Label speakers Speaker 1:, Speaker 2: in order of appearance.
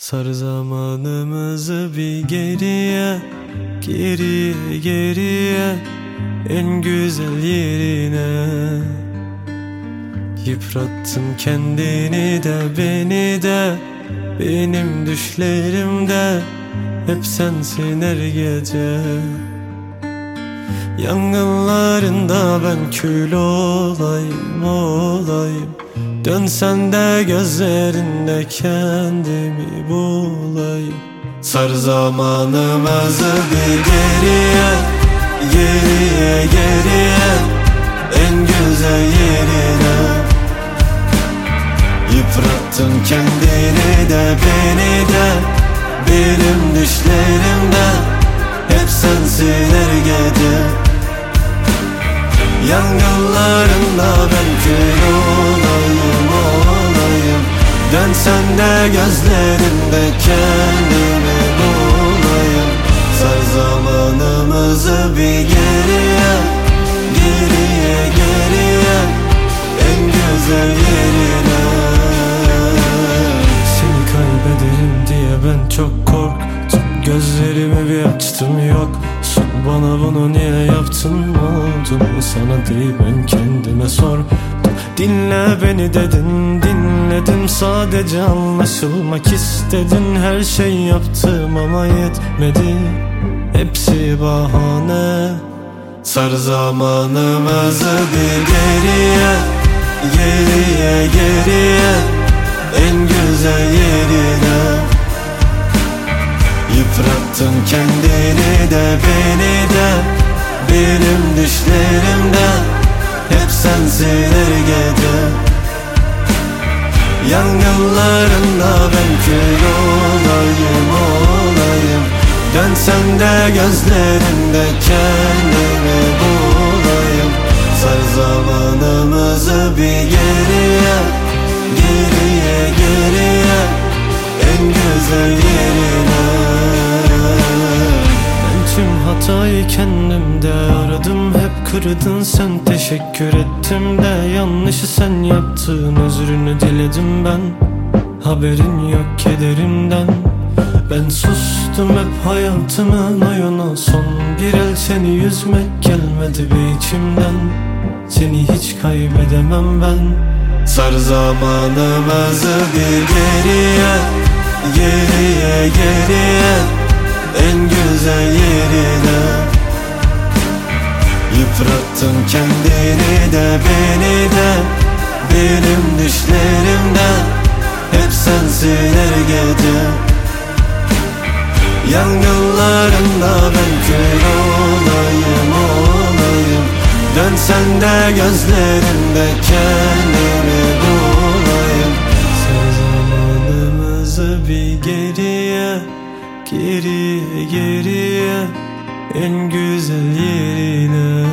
Speaker 1: Sar zamanımızı bir geriye Geriye geriye En güzel yerine. Yıprattın kendini de beni de Benim düşlerimde. Hep sensin her gece Yangınlarında ben kül olayım olayım. Dönsen de gözlerinde kendimi bulayım. Sar zamanımızı bir geriye Geriye geriye. En güzel yerine Yıprattın kendini de beni de. Benim düşlerimde Hep sensin her gece. Yangınlarında ben kül olayım olayım. Dönsen de gözlerinde kendimi bulayım. Sar zamanımızı bir geriye Geriye geriye. En güzel yerine. Seni kaybederim diye ben çok korktum Gözlerimi bir açtım yok. Bana bunu niye yaptın? Oldu? Sana değil ben kendime sordum. Dinle beni dedin dinledim. Sadece anlaşılmak istedin. Her şey yaptım ama yetmedi. Hepsi bahane. Sar zamanımızı bir geriye Geriye geriye. En güzel yerine Yıprattın kendini de beni de Benim düşlerimde. Hep sensin her gece. Yangınlarında ben kül olayım olayım. Dönsen de gözlerinde kendimi bulayım. Sar zamanımızı hatayı kendimde aradım Hep kırdın sen. Teşekkür ettim de Yanlışı sen yaptın. Özrünü diledim ben Haberin yok kederimden. Ben sustum hep hayatımın oyunu. Son bir el seni yüzmek gelmedi bir içimden. Seni hiç kaybedemem ben. Sar zamanımızı bir geriye Geriye geriye. En güzel yerine. Yıprattın kendini de beni de Benim düşlerimde Hep sensin her gece. Yangınlarında ben kül olayım olayım. Dönsen de gözlerinde kendimi Geriye geriye en güzel yerine.